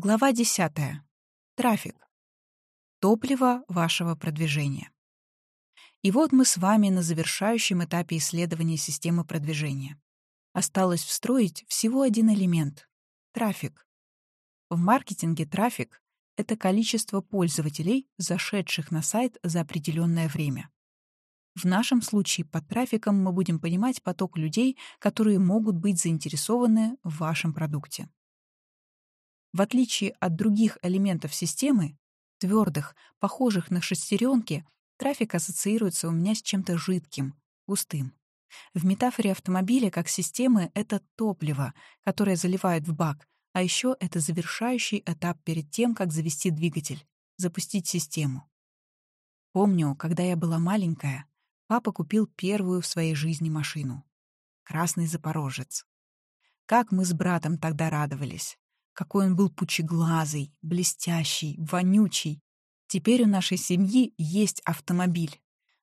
Глава 10. Трафик. Топливо вашего продвижения. И вот мы с вами на завершающем этапе исследования системы продвижения. Осталось встроить всего один элемент — трафик. В маркетинге трафик — это количество пользователей, зашедших на сайт за определенное время. В нашем случае под трафиком мы будем понимать поток людей, которые могут быть заинтересованы в вашем продукте. В отличие от других элементов системы, твердых, похожих на шестеренки, трафик ассоциируется у меня с чем-то жидким, густым. В метафоре автомобиля как системы это топливо, которое заливают в бак, а еще это завершающий этап перед тем, как завести двигатель, запустить систему. Помню, когда я была маленькая, папа купил первую в своей жизни машину. Красный Запорожец. Как мы с братом тогда радовались. Какой он был пучеглазый, блестящий, вонючий. Теперь у нашей семьи есть автомобиль.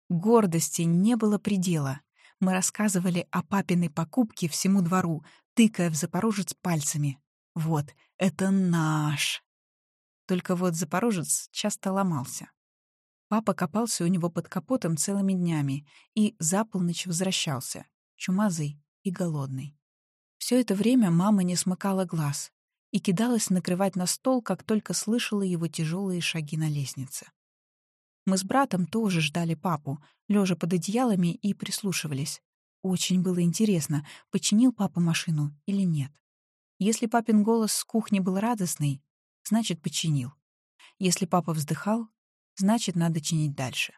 Гордости не было предела. Мы рассказывали о папиной покупке всему двору, тыкая в Запорожец пальцами. Вот, это наш. Только вот Запорожец часто ломался. Папа копался у него под капотом целыми днями и за полночь возвращался, чумазый и голодный. Все это время мама не смыкала глаз и кидалась накрывать на стол, как только слышала его тяжелые шаги на лестнице. Мы с братом тоже ждали папу, лежа под одеялами и прислушивались. Очень было интересно, починил папа машину или нет. Если папин голос с кухни был радостный, значит, починил. Если папа вздыхал, значит, надо чинить дальше.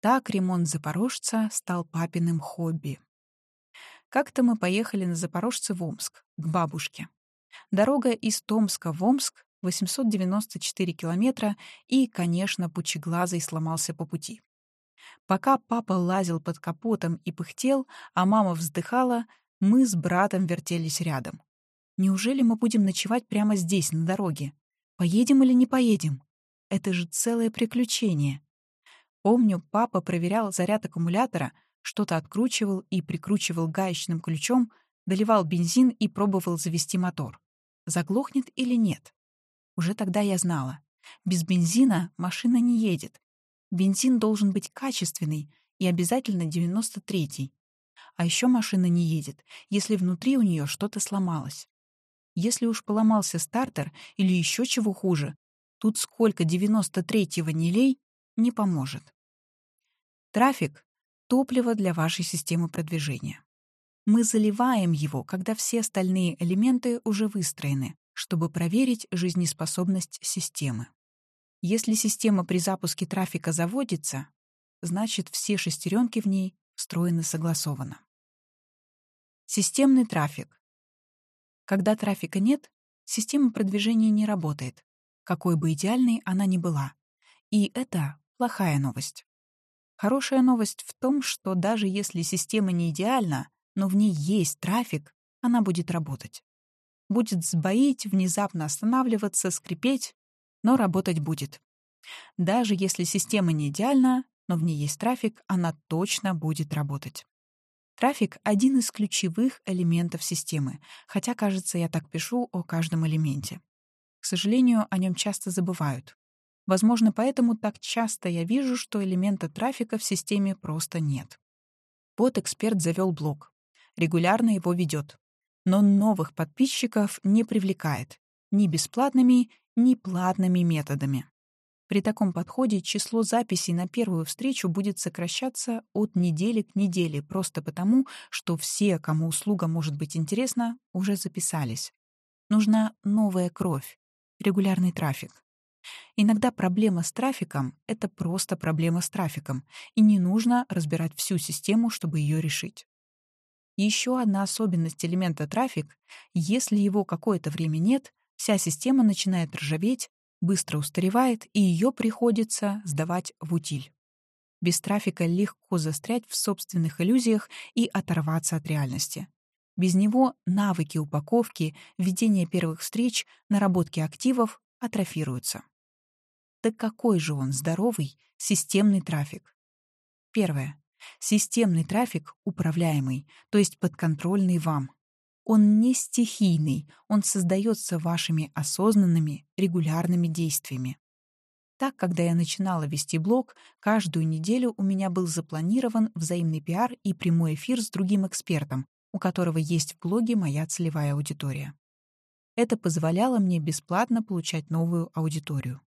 Так ремонт запорожца стал папиным хобби. Как-то мы поехали на запорожце в Омск, к бабушке. Дорога из Томска в Омск 894 километра, и, конечно, пучеглазый сломался по пути. Пока папа лазил под капотом и пыхтел, а мама вздыхала, мы с братом вертелись рядом. Неужели мы будем ночевать прямо здесь, на дороге? Поедем или не поедем? Это же целое приключение. Помню, папа проверял заряд аккумулятора, что-то откручивал и прикручивал гаечным ключом, доливал бензин и пробовал завести мотор заглохнет или нет. Уже тогда я знала. Без бензина машина не едет. Бензин должен быть качественный и обязательно 93-й. А еще машина не едет, если внутри у нее что-то сломалось. Если уж поломался стартер или еще чего хуже, тут сколько 93-го не лей, не поможет. Трафик — топливо для вашей системы продвижения. Мы заливаем его, когда все остальные элементы уже выстроены, чтобы проверить жизнеспособность системы. Если система при запуске трафика заводится, значит все шестеренки в ней встроены согласованно. Системный трафик. Когда трафика нет, система продвижения не работает, какой бы идеальной она ни была. И это плохая новость. Хорошая новость в том, что даже если система не идеальна, но в ней есть трафик, она будет работать. Будет сбоить, внезапно останавливаться, скрипеть, но работать будет. Даже если система не идеальна, но в ней есть трафик, она точно будет работать. Трафик — один из ключевых элементов системы, хотя, кажется, я так пишу о каждом элементе. К сожалению, о нем часто забывают. Возможно, поэтому так часто я вижу, что элемента трафика в системе просто нет. Вот эксперт завел блог регулярно его ведет. Но новых подписчиков не привлекает ни бесплатными, ни платными методами. При таком подходе число записей на первую встречу будет сокращаться от недели к неделе, просто потому, что все, кому услуга может быть интересна, уже записались. Нужна новая кровь, регулярный трафик. Иногда проблема с трафиком — это просто проблема с трафиком, и не нужно разбирать всю систему, чтобы ее решить. Еще одна особенность элемента трафик — если его какое-то время нет, вся система начинает ржаветь, быстро устаревает, и ее приходится сдавать в утиль. Без трафика легко застрять в собственных иллюзиях и оторваться от реальности. Без него навыки упаковки, ведения первых встреч, наработки активов атрофируются. Так какой же он здоровый, системный трафик? Первое. Системный трафик управляемый, то есть подконтрольный вам. Он не стихийный, он создается вашими осознанными, регулярными действиями. Так, когда я начинала вести блог, каждую неделю у меня был запланирован взаимный пиар и прямой эфир с другим экспертом, у которого есть в блоге моя целевая аудитория. Это позволяло мне бесплатно получать новую аудиторию.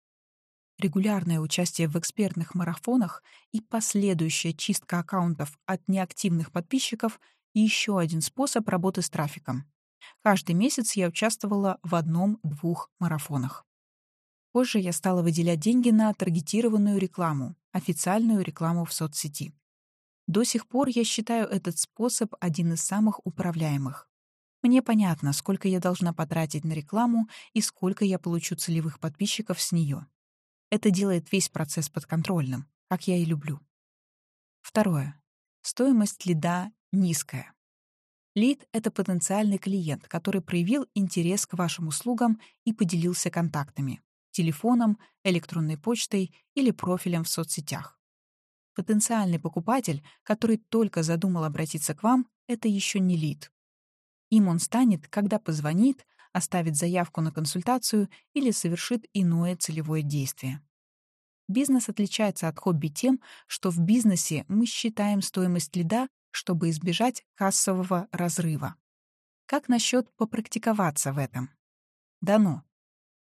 Регулярное участие в экспертных марафонах и последующая чистка аккаунтов от неактивных подписчиков — еще один способ работы с трафиком. Каждый месяц я участвовала в одном-двух марафонах. Позже я стала выделять деньги на таргетированную рекламу, официальную рекламу в соцсети. До сих пор я считаю этот способ один из самых управляемых. Мне понятно, сколько я должна потратить на рекламу и сколько я получу целевых подписчиков с нее. Это делает весь процесс подконтрольным, как я и люблю. Второе. Стоимость лида низкая. Лид — это потенциальный клиент, который проявил интерес к вашим услугам и поделился контактами — телефоном, электронной почтой или профилем в соцсетях. Потенциальный покупатель, который только задумал обратиться к вам, это еще не лид. Им он станет, когда позвонит, оставит заявку на консультацию или совершит иное целевое действие. Бизнес отличается от хобби тем, что в бизнесе мы считаем стоимость лида чтобы избежать кассового разрыва. Как насчет попрактиковаться в этом? Дано.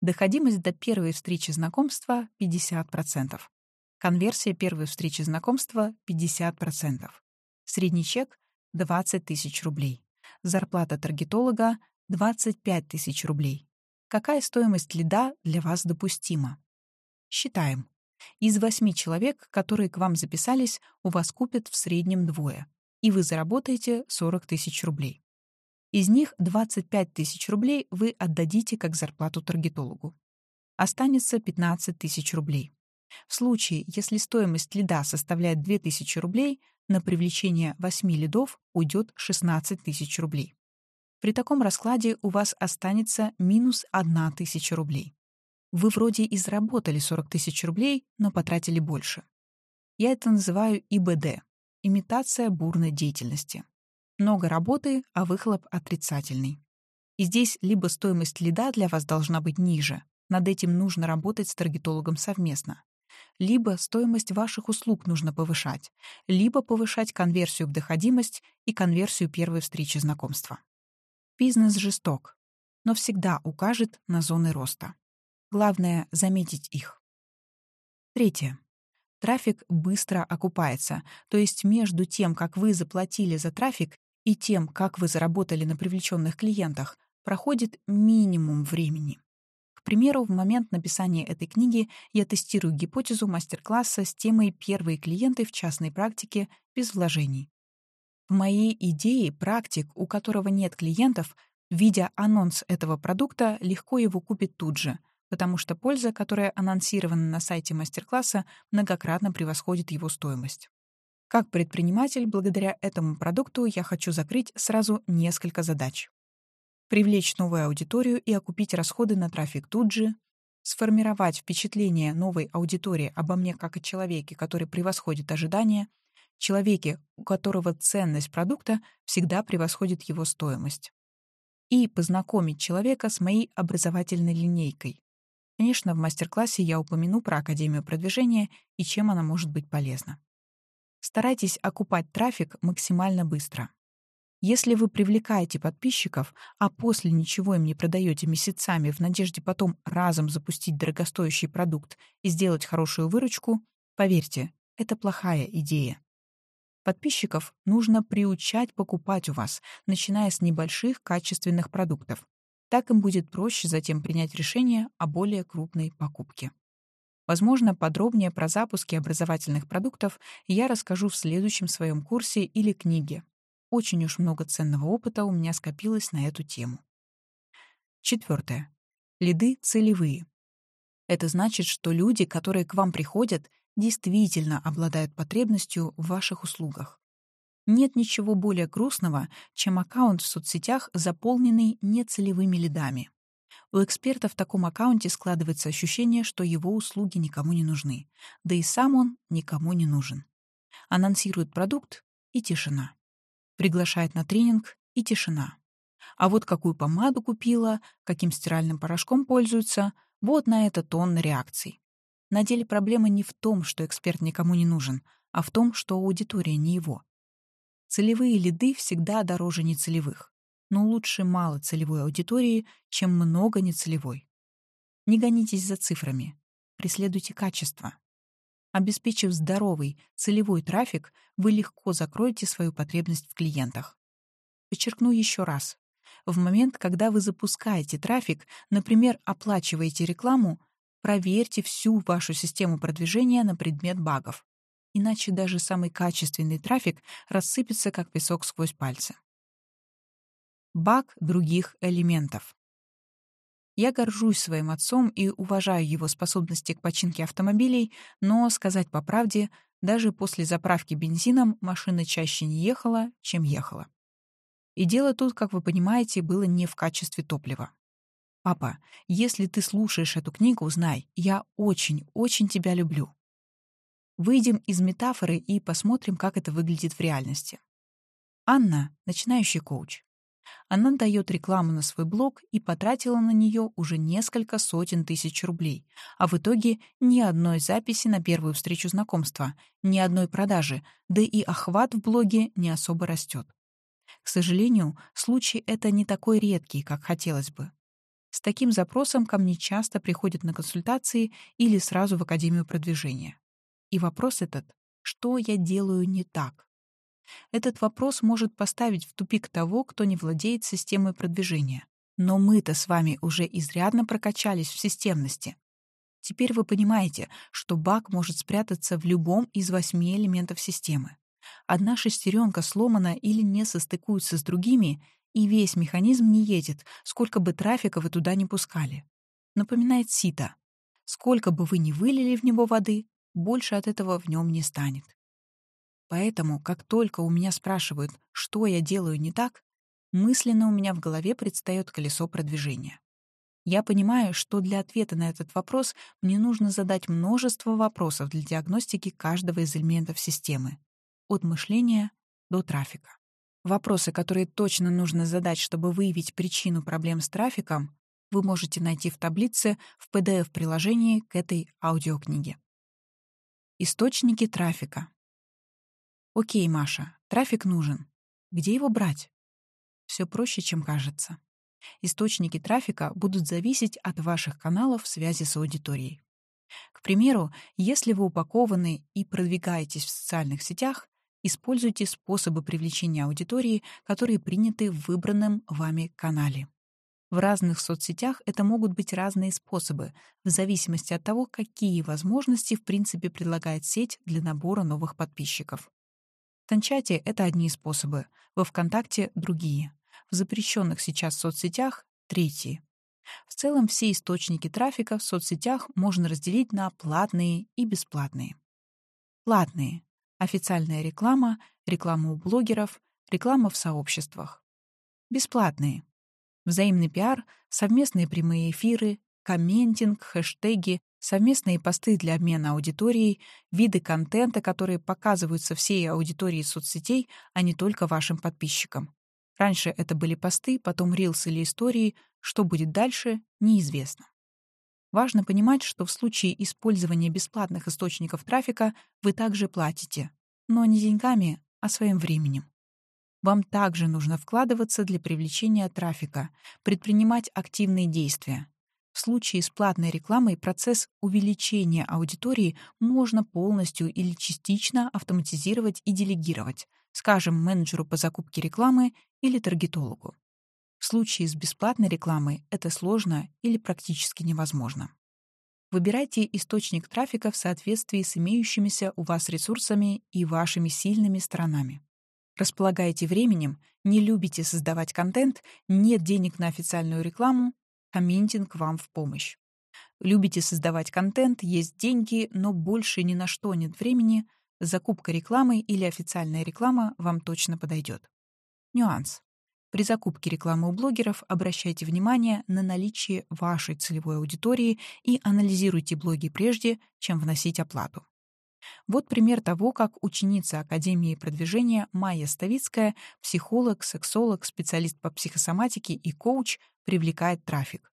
Доходимость до первой встречи знакомства — 50%. Конверсия первой встречи знакомства — 50%. Средний чек — 20 тысяч рублей. Зарплата таргетолога — 25 тысяч рублей. Какая стоимость лида для вас допустима? Считаем. Из восьми человек, которые к вам записались, у вас купят в среднем двое и вы заработаете 40 тысяч рублей. Из них 25 тысяч рублей вы отдадите как зарплату таргетологу. Останется 15 тысяч рублей. В случае, если стоимость лида составляет 2000 рублей, на привлечение 8 лидов уйдет 16 тысяч рублей. При таком раскладе у вас останется минус 1 тысяча рублей. Вы вроде и заработали 40 тысяч рублей, но потратили больше. Я это называю ИБД имитация бурной деятельности. Много работы, а выхлоп отрицательный. И здесь либо стоимость лида для вас должна быть ниже, над этим нужно работать с таргетологом совместно, либо стоимость ваших услуг нужно повышать, либо повышать конверсию в доходимость и конверсию первой встречи знакомства. Бизнес жесток, но всегда укажет на зоны роста. Главное — заметить их. Третье. Трафик быстро окупается, то есть между тем, как вы заплатили за трафик, и тем, как вы заработали на привлеченных клиентах, проходит минимум времени. К примеру, в момент написания этой книги я тестирую гипотезу мастер-класса с темой «Первые клиенты в частной практике без вложений». В моей идее практик, у которого нет клиентов, видя анонс этого продукта, легко его купит тут же — потому что польза, которая анонсирована на сайте мастер-класса, многократно превосходит его стоимость. Как предприниматель, благодаря этому продукту я хочу закрыть сразу несколько задач. Привлечь новую аудиторию и окупить расходы на трафик тут же, сформировать впечатление новой аудитории обо мне как о человеке, который превосходит ожидания, человеке, у которого ценность продукта всегда превосходит его стоимость, и познакомить человека с моей образовательной линейкой, Конечно, в мастер-классе я упомяну про Академию продвижения и чем она может быть полезна. Старайтесь окупать трафик максимально быстро. Если вы привлекаете подписчиков, а после ничего им не продаете месяцами в надежде потом разом запустить дорогостоящий продукт и сделать хорошую выручку, поверьте, это плохая идея. Подписчиков нужно приучать покупать у вас, начиная с небольших качественных продуктов, так им будет проще затем принять решение о более крупной покупке. Возможно, подробнее про запуски образовательных продуктов я расскажу в следующем своем курсе или книге. Очень уж много ценного опыта у меня скопилось на эту тему. Четвертое. Лиды целевые. Это значит, что люди, которые к вам приходят, действительно обладают потребностью в ваших услугах. Нет ничего более грустного, чем аккаунт в соцсетях, заполненный нецелевыми лидами. У эксперта в таком аккаунте складывается ощущение, что его услуги никому не нужны, да и сам он никому не нужен. Анонсирует продукт — и тишина. Приглашает на тренинг — и тишина. А вот какую помаду купила, каким стиральным порошком пользуется, вот на это тонна реакций. На деле проблема не в том, что эксперт никому не нужен, а в том, что аудитория не его. Целевые лиды всегда дороже нецелевых, но лучше мало целевой аудитории, чем много нецелевой. Не гонитесь за цифрами, преследуйте качество. Обеспечив здоровый, целевой трафик, вы легко закроете свою потребность в клиентах. Подчеркну еще раз. В момент, когда вы запускаете трафик, например, оплачиваете рекламу, проверьте всю вашу систему продвижения на предмет багов. Иначе даже самый качественный трафик рассыпется, как песок сквозь пальцы. Баг других элементов. Я горжусь своим отцом и уважаю его способности к починке автомобилей, но, сказать по правде, даже после заправки бензином машина чаще не ехала, чем ехала. И дело тут, как вы понимаете, было не в качестве топлива. «Папа, если ты слушаешь эту книгу, знай, я очень-очень тебя люблю». Выйдем из метафоры и посмотрим, как это выглядит в реальности. Анна — начинающий коуч. Она дает рекламу на свой блог и потратила на нее уже несколько сотен тысяч рублей, а в итоге ни одной записи на первую встречу знакомства, ни одной продажи, да и охват в блоге не особо растет. К сожалению, случай это не такой редкий, как хотелось бы. С таким запросом ко мне часто приходят на консультации или сразу в Академию продвижения. И вопрос этот — что я делаю не так? Этот вопрос может поставить в тупик того, кто не владеет системой продвижения. Но мы-то с вами уже изрядно прокачались в системности. Теперь вы понимаете, что баг может спрятаться в любом из восьми элементов системы. Одна шестеренка сломана или не состыкуется с другими, и весь механизм не едет, сколько бы трафика вы туда не пускали. Напоминает сито. Сколько бы вы ни вылили в него воды, больше от этого в нем не станет. Поэтому, как только у меня спрашивают, что я делаю не так, мысленно у меня в голове предстает колесо продвижения. Я понимаю, что для ответа на этот вопрос мне нужно задать множество вопросов для диагностики каждого из элементов системы, от мышления до трафика. Вопросы, которые точно нужно задать, чтобы выявить причину проблем с трафиком, вы можете найти в таблице в PDF-приложении к этой аудиокниге. Источники трафика. Окей, Маша, трафик нужен. Где его брать? Все проще, чем кажется. Источники трафика будут зависеть от ваших каналов связи с аудиторией. К примеру, если вы упакованы и продвигаетесь в социальных сетях, используйте способы привлечения аудитории, которые приняты в выбранном вами канале. В разных соцсетях это могут быть разные способы, в зависимости от того, какие возможности в принципе предлагает сеть для набора новых подписчиков. В Танчате это одни способы, во ВКонтакте — другие. В запрещенных сейчас соцсетях — третьи. В целом все источники трафика в соцсетях можно разделить на платные и бесплатные. Платные — официальная реклама, реклама у блогеров, реклама в сообществах. Бесплатные — взаимный пиар, совместные прямые эфиры, комментинг, хэштеги, совместные посты для обмена аудиторией, виды контента, которые показываются всей аудитории соцсетей, а не только вашим подписчикам. Раньше это были посты, потом рилс или истории. Что будет дальше, неизвестно. Важно понимать, что в случае использования бесплатных источников трафика вы также платите, но не деньгами, а своим временем. Вам также нужно вкладываться для привлечения трафика, предпринимать активные действия. В случае с платной рекламой процесс увеличения аудитории можно полностью или частично автоматизировать и делегировать, скажем, менеджеру по закупке рекламы или таргетологу. В случае с бесплатной рекламой это сложно или практически невозможно. Выбирайте источник трафика в соответствии с имеющимися у вас ресурсами и вашими сильными сторонами. Располагаете временем, не любите создавать контент, нет денег на официальную рекламу, комментинг вам в помощь. Любите создавать контент, есть деньги, но больше ни на что нет времени, закупка рекламы или официальная реклама вам точно подойдет. Нюанс. При закупке рекламы у блогеров обращайте внимание на наличие вашей целевой аудитории и анализируйте блоги прежде, чем вносить оплату. Вот пример того, как ученица Академии продвижения Майя Ставицкая, психолог, сексолог, специалист по психосоматике и коуч, привлекает трафик.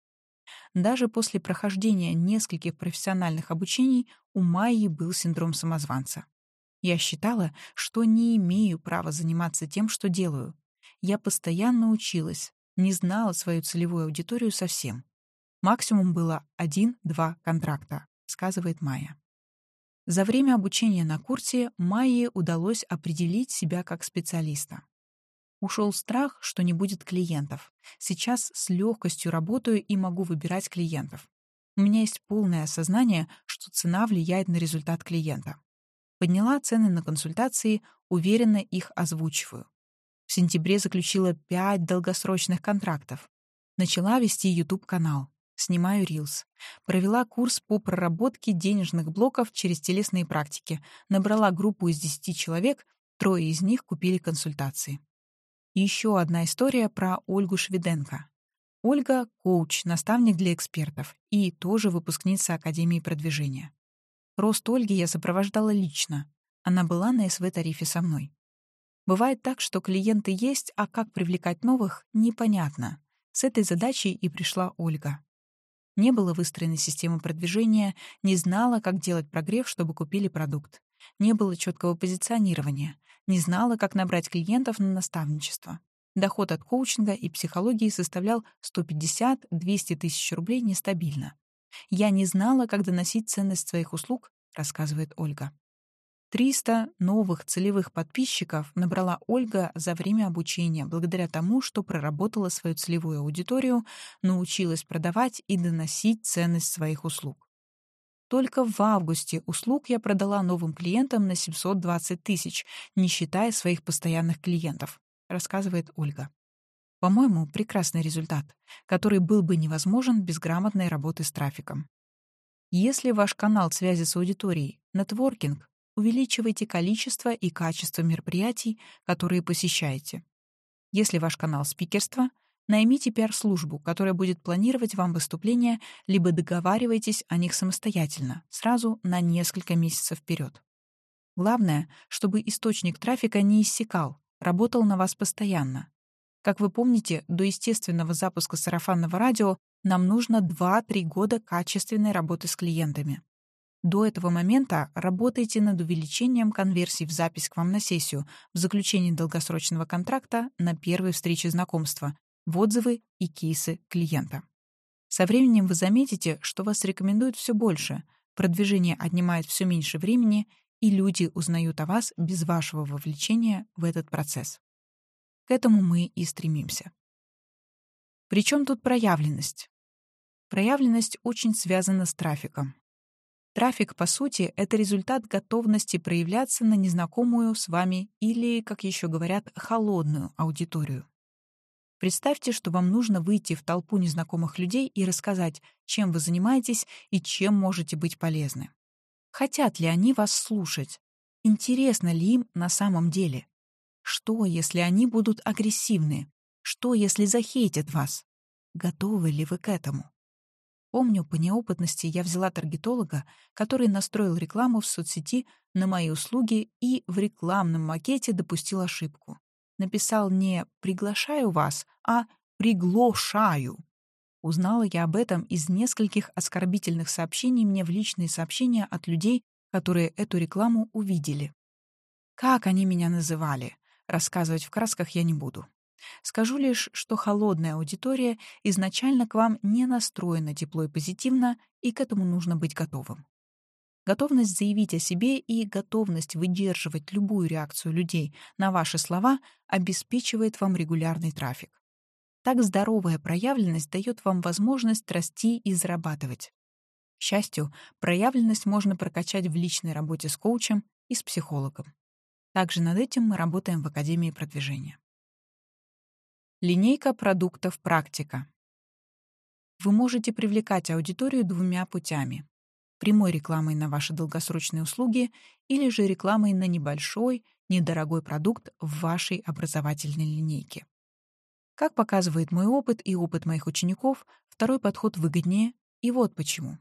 Даже после прохождения нескольких профессиональных обучений у Майи был синдром самозванца. Я считала, что не имею права заниматься тем, что делаю. Я постоянно училась, не знала свою целевую аудиторию совсем. Максимум было один-два контракта, сказывает Майя. За время обучения на курсе Майе удалось определить себя как специалиста. Ушел страх, что не будет клиентов. Сейчас с легкостью работаю и могу выбирать клиентов. У меня есть полное осознание, что цена влияет на результат клиента. Подняла цены на консультации, уверенно их озвучиваю. В сентябре заключила 5 долгосрочных контрактов. Начала вести YouTube-канал. Снимаю Reels. Провела курс по проработке денежных блоков через телесные практики. Набрала группу из 10 человек, трое из них купили консультации. еще одна история про Ольгу Шведенко. Ольга — коуч, наставник для экспертов и тоже выпускница Академии продвижения. Рост Ольги я сопровождала лично. Она была на СВ-тарифе со мной. Бывает так, что клиенты есть, а как привлекать новых — непонятно. С этой задачей и пришла Ольга. Не было выстроенной системы продвижения, не знала, как делать прогрев, чтобы купили продукт. Не было четкого позиционирования, не знала, как набрать клиентов на наставничество. Доход от коучинга и психологии составлял 150-200 тысяч рублей нестабильно. Я не знала, как доносить ценность своих услуг, рассказывает Ольга. 300 новых целевых подписчиков набрала Ольга за время обучения благодаря тому, что проработала свою целевую аудиторию, научилась продавать и доносить ценность своих услуг. Только в августе услуг я продала новым клиентам на 720 тысяч, не считая своих постоянных клиентов, рассказывает Ольга. По-моему, прекрасный результат, который был бы невозможен без грамотной работы с трафиком. Если ваш канал связи с аудиторией — нетворкинг, увеличивайте количество и качество мероприятий, которые посещаете. Если ваш канал спикерства, наймите пиар-службу, которая будет планировать вам выступления, либо договаривайтесь о них самостоятельно, сразу на несколько месяцев вперед. Главное, чтобы источник трафика не иссякал, работал на вас постоянно. Как вы помните, до естественного запуска сарафанного радио нам нужно 2-3 года качественной работы с клиентами. До этого момента работайте над увеличением конверсий в запись к вам на сессию, в заключении долгосрочного контракта, на первой встрече знакомства, в отзывы и кейсы клиента. Со временем вы заметите, что вас рекомендуют все больше, продвижение отнимает все меньше времени, и люди узнают о вас без вашего вовлечения в этот процесс. К этому мы и стремимся. Причем тут проявленность? Проявленность очень связана с трафиком. Трафик, по сути, это результат готовности проявляться на незнакомую с вами или, как еще говорят, холодную аудиторию. Представьте, что вам нужно выйти в толпу незнакомых людей и рассказать, чем вы занимаетесь и чем можете быть полезны. Хотят ли они вас слушать? Интересно ли им на самом деле? Что, если они будут агрессивны? Что, если захейтят вас? Готовы ли вы к этому? Помню, по неопытности я взяла таргетолога, который настроил рекламу в соцсети на мои услуги и в рекламном макете допустил ошибку. Написал не «приглашаю вас», а «приглашаю». Узнала я об этом из нескольких оскорбительных сообщений мне в личные сообщения от людей, которые эту рекламу увидели. Как они меня называли, рассказывать в красках я не буду. Скажу лишь, что холодная аудитория изначально к вам не настроена тепло и позитивно, и к этому нужно быть готовым. Готовность заявить о себе и готовность выдерживать любую реакцию людей на ваши слова обеспечивает вам регулярный трафик. Так здоровая проявленность дает вам возможность расти и зарабатывать. К счастью, проявленность можно прокачать в личной работе с коучем и с психологом. Также над этим мы работаем в Академии продвижения. Линейка продуктов «Практика». Вы можете привлекать аудиторию двумя путями. Прямой рекламой на ваши долгосрочные услуги или же рекламой на небольшой, недорогой продукт в вашей образовательной линейке. Как показывает мой опыт и опыт моих учеников, второй подход выгоднее, и вот почему.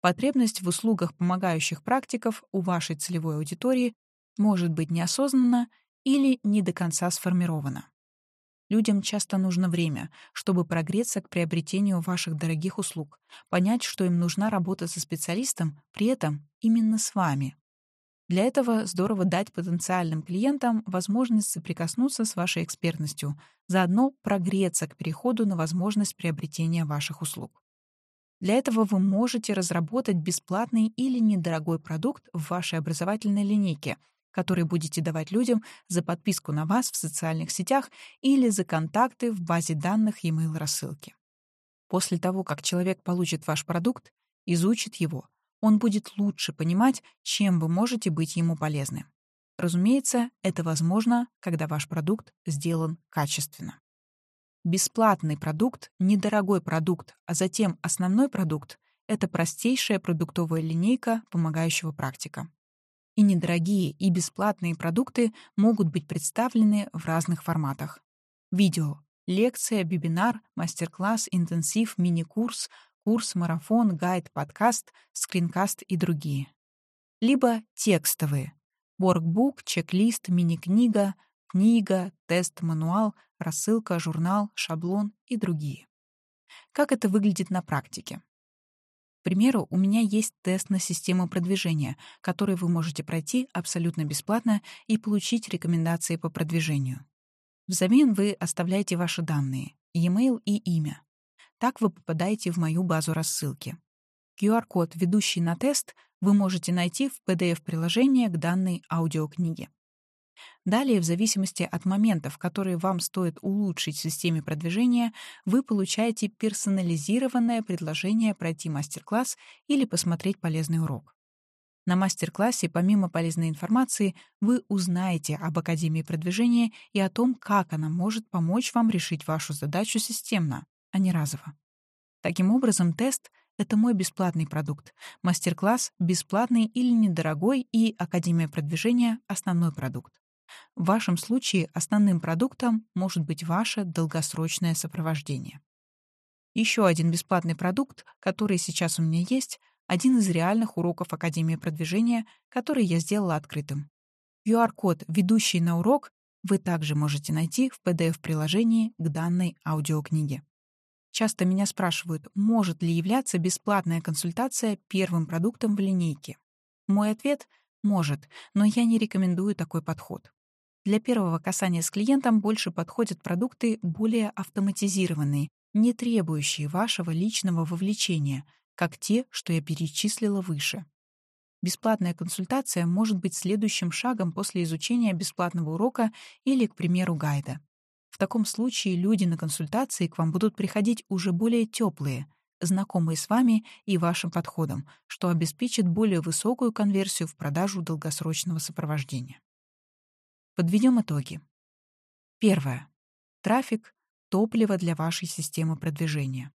Потребность в услугах помогающих практиков у вашей целевой аудитории может быть неосознанна или не до конца сформирована. Людям часто нужно время, чтобы прогреться к приобретению ваших дорогих услуг, понять, что им нужна работа со специалистом, при этом именно с вами. Для этого здорово дать потенциальным клиентам возможность соприкоснуться с вашей экспертностью, заодно прогреться к переходу на возможность приобретения ваших услуг. Для этого вы можете разработать бесплатный или недорогой продукт в вашей образовательной линейке, который будете давать людям за подписку на вас в социальных сетях или за контакты в базе данных e-mail рассылки. После того, как человек получит ваш продукт, изучит его, он будет лучше понимать, чем вы можете быть ему полезны. Разумеется, это возможно, когда ваш продукт сделан качественно. Бесплатный продукт, недорогой продукт, а затем основной продукт — это простейшая продуктовая линейка помогающего практика. И недорогие, и бесплатные продукты могут быть представлены в разных форматах. Видео, лекция, вебинар, мастер-класс, интенсив, мини-курс, курс, марафон, гайд, подкаст, скринкаст и другие. Либо текстовые. Workbook, чек-лист, мини-книга, книга, тест, мануал, рассылка, журнал, шаблон и другие. Как это выглядит на практике? К примеру, у меня есть тест на систему продвижения, который вы можете пройти абсолютно бесплатно и получить рекомендации по продвижению. Взамен вы оставляете ваши данные, e-mail и имя. Так вы попадаете в мою базу рассылки. QR-код, ведущий на тест, вы можете найти в PDF-приложении к данной аудиокниге. Далее, в зависимости от моментов, которые вам стоит улучшить в системе продвижения, вы получаете персонализированное предложение пройти мастер-класс или посмотреть полезный урок. На мастер-классе, помимо полезной информации, вы узнаете об Академии продвижения и о том, как она может помочь вам решить вашу задачу системно, а не разово. Таким образом, тест — это мой бесплатный продукт, мастер-класс — бесплатный или недорогой, и Академия продвижения — основной продукт. В вашем случае основным продуктом может быть ваше долгосрочное сопровождение. Еще один бесплатный продукт, который сейчас у меня есть, один из реальных уроков Академии продвижения, который я сделала открытым. QR-код, ведущий на урок, вы также можете найти в PDF-приложении к данной аудиокниге. Часто меня спрашивают, может ли являться бесплатная консультация первым продуктом в линейке. Мой ответ — может, но я не рекомендую такой подход. Для первого касания с клиентом больше подходят продукты более автоматизированные, не требующие вашего личного вовлечения, как те, что я перечислила выше. Бесплатная консультация может быть следующим шагом после изучения бесплатного урока или, к примеру, гайда. В таком случае люди на консультации к вам будут приходить уже более теплые, знакомые с вами и вашим подходом, что обеспечит более высокую конверсию в продажу долгосрочного сопровождения. Подведем итоги. Первое. Трафик — топливо для вашей системы продвижения.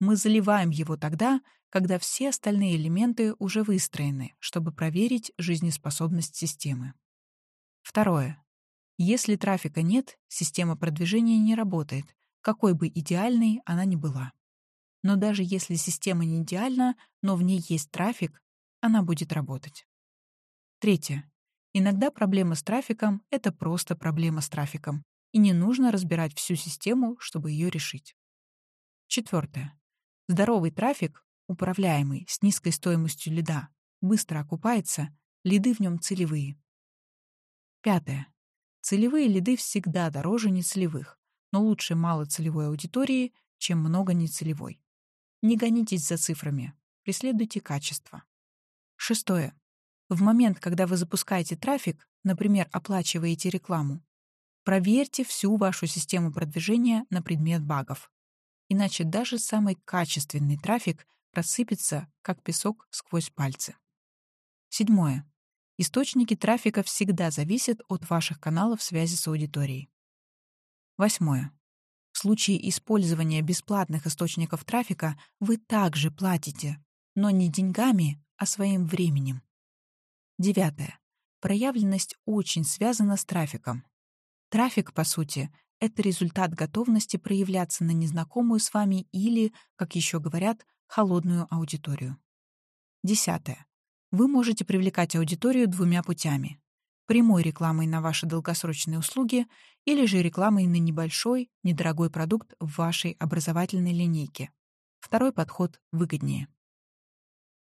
Мы заливаем его тогда, когда все остальные элементы уже выстроены, чтобы проверить жизнеспособность системы. Второе. Если трафика нет, система продвижения не работает, какой бы идеальной она ни была. Но даже если система не идеальна, но в ней есть трафик, она будет работать. Третье. Иногда проблема с трафиком — это просто проблема с трафиком, и не нужно разбирать всю систему, чтобы ее решить. Четвертое. Здоровый трафик, управляемый, с низкой стоимостью лида, быстро окупается, лиды в нем целевые. Пятое. Целевые лиды всегда дороже нецелевых, но лучше мало целевой аудитории, чем много нецелевой. Не гонитесь за цифрами, преследуйте качество. Шестое. В момент, когда вы запускаете трафик, например, оплачиваете рекламу, проверьте всю вашу систему продвижения на предмет багов. Иначе даже самый качественный трафик просыпется, как песок сквозь пальцы. Седьмое. Источники трафика всегда зависят от ваших каналов связи с аудиторией. Восьмое. В случае использования бесплатных источников трафика вы также платите, но не деньгами, а своим временем. Девятое. Проявленность очень связана с трафиком. Трафик, по сути, это результат готовности проявляться на незнакомую с вами или, как еще говорят, холодную аудиторию. Десятое. Вы можете привлекать аудиторию двумя путями. Прямой рекламой на ваши долгосрочные услуги или же рекламой на небольшой, недорогой продукт в вашей образовательной линейке. Второй подход выгоднее.